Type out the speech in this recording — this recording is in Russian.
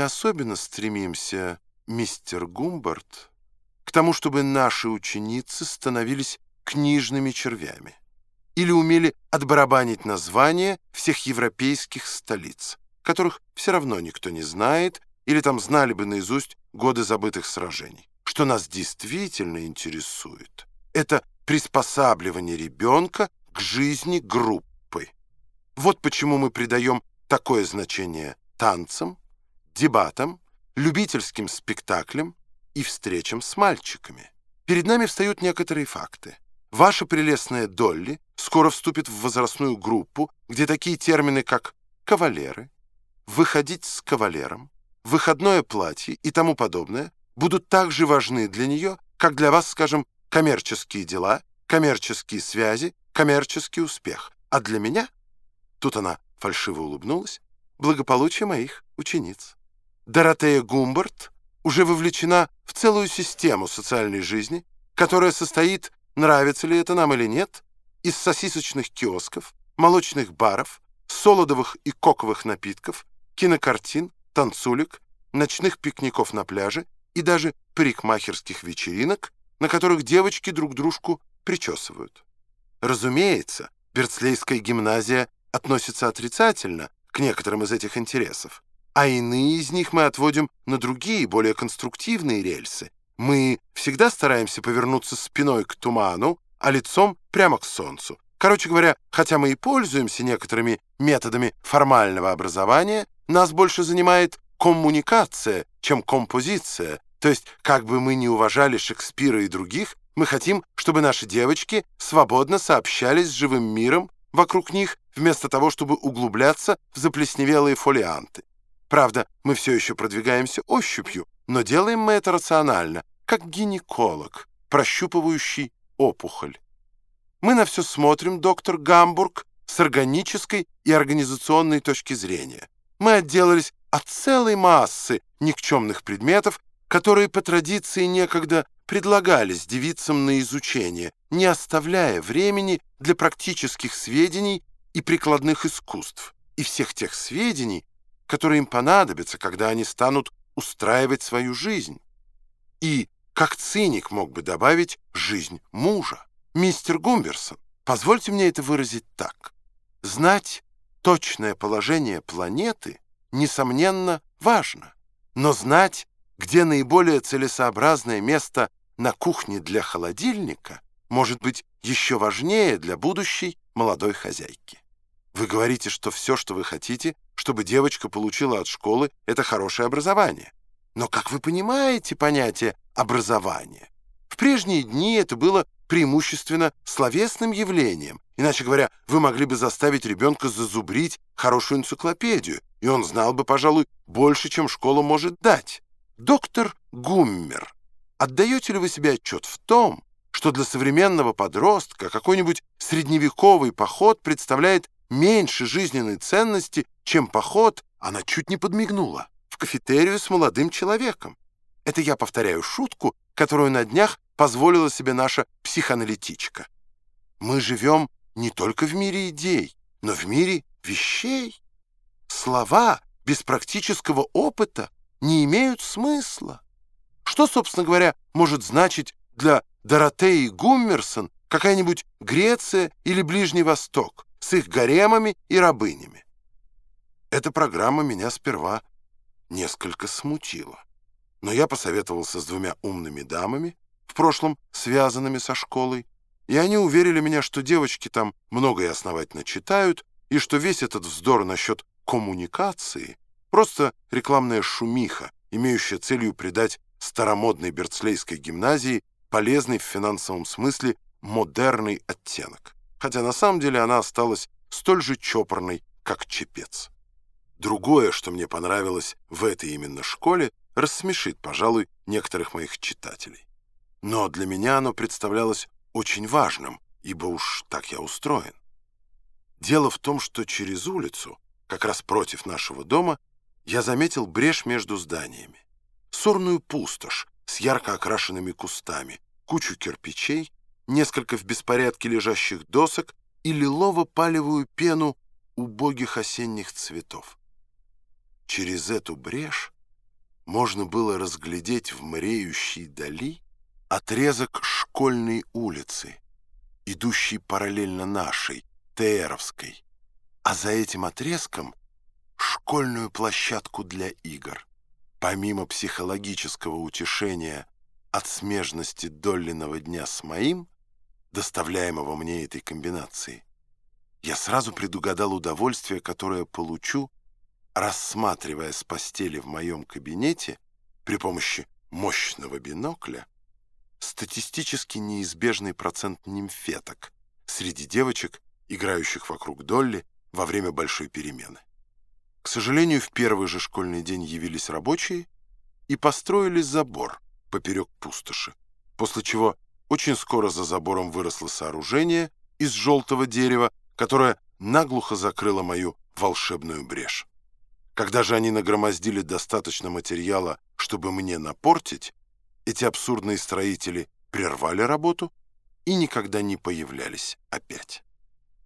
особенно стремимся, мистер Гумбард, к тому, чтобы наши ученицы становились книжными червями или умели отбарабанить названия всех европейских столиц, которых все равно никто не знает, или там знали бы наизусть годы забытых сражений. Что нас действительно интересует, это приспосабливание ребенка к жизни группы. Вот почему мы придаем такое значение танцам, дебатам, любительским спектаклям и встречам с мальчиками. Перед нами встают некоторые факты. Ваша прелестная Долли скоро вступит в возрастную группу, где такие термины, как «кавалеры», «выходить с кавалером», «выходное платье» и тому подобное будут так же важны для нее, как для вас, скажем, коммерческие дела, коммерческие связи, коммерческий успех. А для меня, тут она фальшиво улыбнулась, благополучие моих учениц. Доротея Гумбарт уже вовлечена в целую систему социальной жизни, которая состоит, нравится ли это нам или нет, из сосисочных киосков, молочных баров, солодовых и коковых напитков, кинокартин, танцулек, ночных пикников на пляже и даже парикмахерских вечеринок, на которых девочки друг дружку причесывают. Разумеется, Берцлейская гимназия относится отрицательно к некоторым из этих интересов, а иные из них мы отводим на другие, более конструктивные рельсы. Мы всегда стараемся повернуться спиной к туману, а лицом прямо к солнцу. Короче говоря, хотя мы и пользуемся некоторыми методами формального образования, нас больше занимает коммуникация, чем композиция, то есть, как бы мы ни уважали Шекспира и других, мы хотим, чтобы наши девочки свободно сообщались с живым миром вокруг них, вместо того, чтобы углубляться в заплесневелые фолианты. Правда, мы все еще продвигаемся ощупью, но делаем мы это рационально, как гинеколог, прощупывающий опухоль. Мы на все смотрим, доктор Гамбург, с органической и организационной точки зрения. Мы отделались от целой массы никчемных предметов, которые по традиции некогда предлагались девицам на изучение, не оставляя времени для практических сведений и прикладных искусств, и всех тех сведений, которые им понадобятся, когда они станут устраивать свою жизнь. И, как циник мог бы добавить, жизнь мужа. Мистер Гумберсон, позвольте мне это выразить так. Знать точное положение планеты, несомненно, важно, но знать, где наиболее целесообразное место на кухне для холодильника может быть еще важнее для будущей молодой хозяйки. Вы говорите, что все, что вы хотите, чтобы девочка получила от школы, это хорошее образование. Но как вы понимаете понятие «образование»? В прежние дни это было преимущественно словесным явлением. Иначе говоря, вы могли бы заставить ребенка зазубрить хорошую энциклопедию, и он знал бы, пожалуй, больше, чем школа может дать. Доктор Гуммер Отдаете ли вы себе отчет в том, что для современного подростка какой-нибудь средневековый поход представляет меньше жизненной ценности, чем поход, она чуть не подмигнула, в кафетерию с молодым человеком. Это я повторяю шутку, которую на днях позволила себе наша психоаналитичка. Мы живем не только в мире идей, но в мире вещей. Слова без практического опыта не имеют смысла. Что, собственно говоря, может значить для Доротеи Гуммерсон какая-нибудь Греция или Ближний Восток с их гаремами и рабынями? Эта программа меня сперва несколько смутила. Но я посоветовался с двумя умными дамами, в прошлом связанными со школой, и они уверили меня, что девочки там много и основательно читают, и что весь этот вздор насчет коммуникации — просто рекламная шумиха, имеющая целью придать старомодной Берцлейской гимназии полезный в финансовом смысле модерный оттенок, хотя на самом деле она осталась столь же чопорной, как чепец. Другое, что мне понравилось в этой именно школе, рассмешит, пожалуй, некоторых моих читателей. Но для меня оно представлялось очень важным, ибо уж так я устроен. Дело в том, что через улицу, как раз против нашего дома, я заметил брешь между зданиями сорную пустошь с ярко окрашенными кустами, кучу кирпичей, несколько в беспорядке лежащих досок и лилово-палевую пену убогих осенних цветов. Через эту брешь можно было разглядеть в мреющей дали отрезок школьной улицы, идущей параллельно нашей, Тееровской, а за этим отрезком школьную площадку для игр. Помимо психологического утешения от смежности Доллиного дня с моим, доставляемого мне этой комбинацией, я сразу предугадал удовольствие, которое получу, рассматривая с постели в моем кабинете при помощи мощного бинокля статистически неизбежный процент нимфеток среди девочек, играющих вокруг Долли во время большой перемены. К сожалению, в первый же школьный день явились рабочие и построили забор поперек пустоши, после чего очень скоро за забором выросло сооружение из желтого дерева, которое наглухо закрыло мою волшебную брешь. Когда же они нагромоздили достаточно материала, чтобы мне напортить, эти абсурдные строители прервали работу и никогда не появлялись опять.